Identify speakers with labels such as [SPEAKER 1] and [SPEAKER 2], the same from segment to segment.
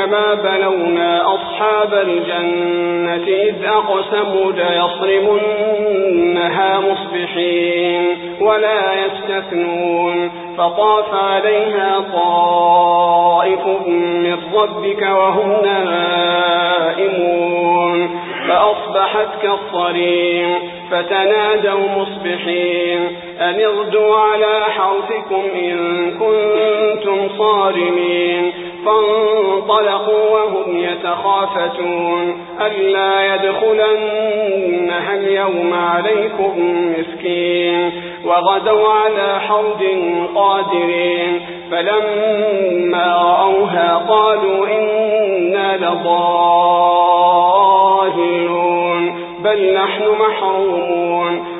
[SPEAKER 1] كما بلونا أصحاب الجنة إذ أقسموا ليصرمنها مصبحين ولا يستثنون فطاف عليها طائف من ربك وهم نائمون فأصبحت كالصريم فتنادوا مصبحين أن اغدوا على حرثكم إن كنتم صارمين فانطلقوا وهم يتخافتون ألا يدخلنها اليوم عليكم مسكين وغدوا على حوض قادرين فلما رأوها قالوا إنا لضالون بل نحن محرومون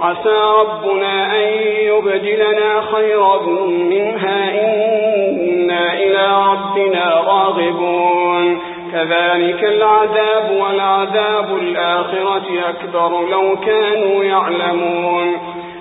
[SPEAKER 1] عسى ربنا أن يبدلنا خيرا منها. إنا إلى ربنا راغبون. كذلك العذاب والعذاب الآخرة أكبر لو كانوا يعلمون.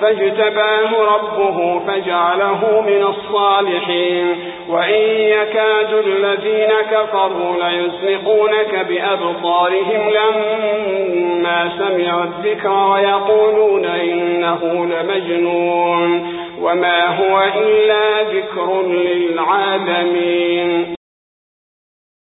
[SPEAKER 1] فاجتباه ربه فجعله من الصالحين. وإن يكاد الذين كفروا ليزلقونك بأبصارهم لما سمعوا الذكر ويقولون إنه لمجنون. وما هو إلا ذكر للعالمين.